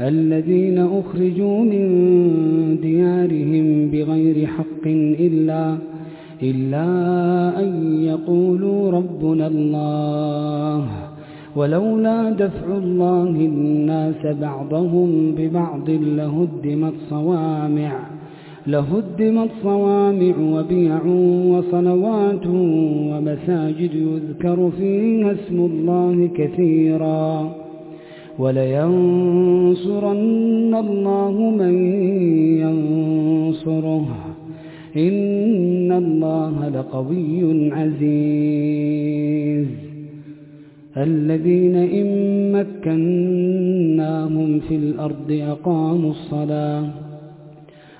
الذين أخرجوا من ديارهم بغير حق إلا إلا أن يقولوا ربنا الله. ولولا دفع الله الناس بعضهم ببعض لهدمت صوامع لهدمت صوامع وبيع وصلوات ومساجد يذكر فيها اسم الله كثيراً. ولينصرن الله من ينصره. إن الله لقوي عزيز. الذين إن مكناهم في الأرض أقاموا الصلاة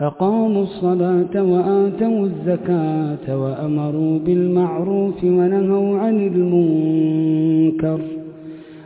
أقاموا الصلاة وآتوا الزكاة وأمروا بالمعروف ونهوا عن المنكر.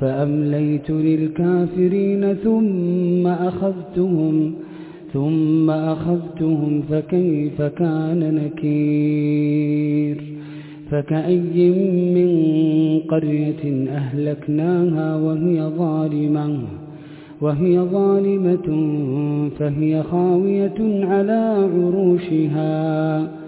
فأمليت للكافرين ثم أخذتهم ثم أخذتهم فكيف كان نكير؟ فكأي من قرية أهلكناها وهي ظالمة وهي ظالمة فهي خاوية على عروشها.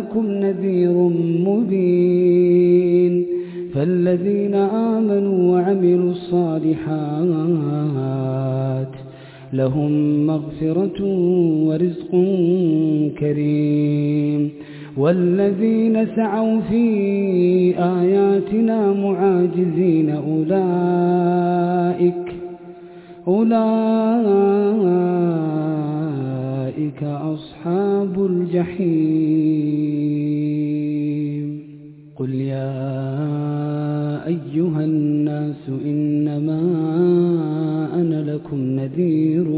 لكم نذير مبين فالذين آمنوا وعملوا الصالحات لهم مغفرة ورزق كريم والذين سعوا في آياتنا معاجزين أولئك أولئك أصحاب الجحيم. قل يا أيها الناس إنما أنا لكم نذير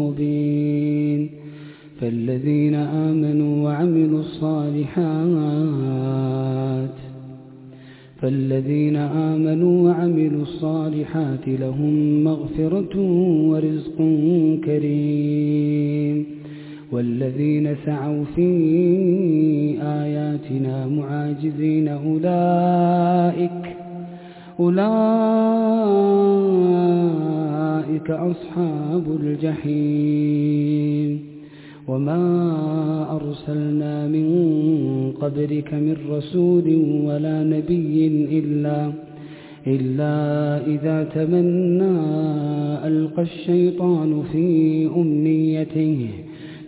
مبين. فالذين آمنوا وعملوا الصالحات فالذين آمنوا وعملوا الصالحات لهم مغفرة ورزق كريم. والذين سعوا في آياتنا معاجزين أولئك أولئك أصحاب الجحيم وما أرسلنا من قبلك من رسول ولا نبي إلا إلا إذا تمنى ألقى الشيطان في أمنيته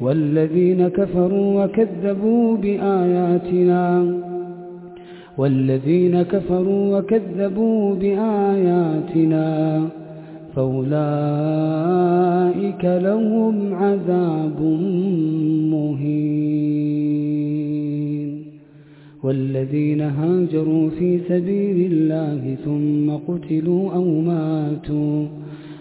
والذين كفروا وكذبوا بآياتنا والذين كفروا وكذبوا بآياتنا فأولئك لهم عذاب مهين والذين هاجروا في سبيل الله ثم قتلوا أو ماتوا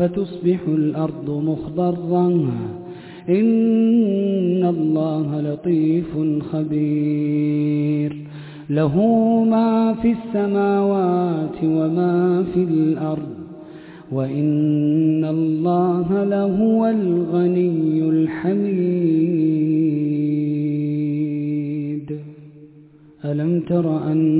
فتصبح الأرض مخضرا. إن الله لطيف خبير. له ما في السماوات وما في الأرض. وإن الله لهو الغني الحميد. ألم تر أن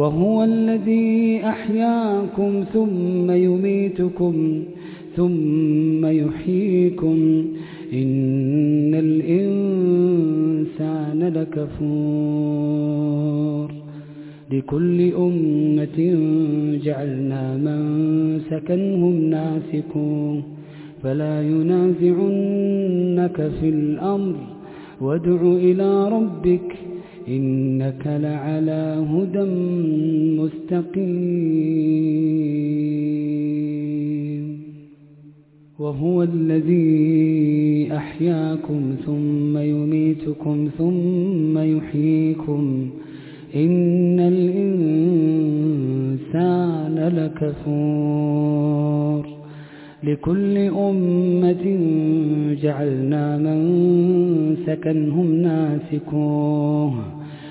وهو الذي أحياكم ثم يميتكم ثم يحييكم إن الإنسان لكفور. لكل أمة جعلنا من سكنهم ناسكون. فلا ينازعنك في الأمر. وادع إلى ربك إنك لعلى هدى مستقيم وهو الذي أحياكم ثم يميتكم ثم يحييكم إن الإنسان لكفور لكل أمة جعلنا من سكنهم ناسكوه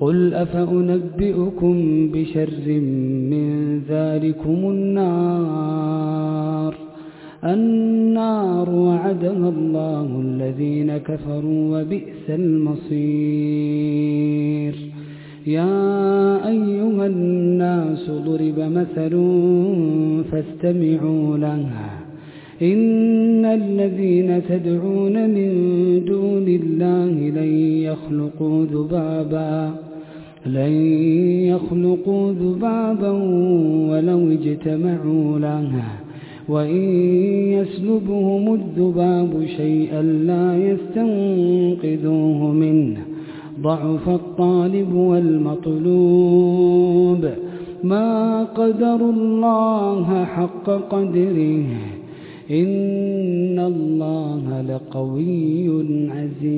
قل أفأنبئكم بشر من ذلكم النار؟ النار وعدها الله الذين كفروا وبئس المصير. يا أيها الناس ضرب مثل فاستمعوا له. إن الذين تدعون من دون الله لن يخلقوا ذبابا. لن يخلقوا ذبابا ولو اجتمعوا له وإن يسلبهم الذباب شيئا لا يستنقذوه منه. ضعف الطالب والمطلوب. ما قدر الله حق قدره. إن الله لقوي عزيز.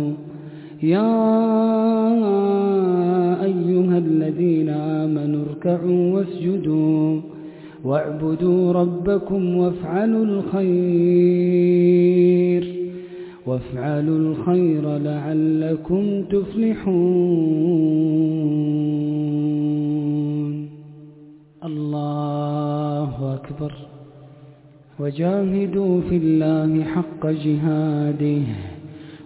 يا أيها الذين آمنوا اركعوا واسجدوا واعبدوا ربكم وافعلوا الخير وافعلوا الخير لعلكم تفلحون. الله أكبر. وجاهدوا في الله حق جهاده.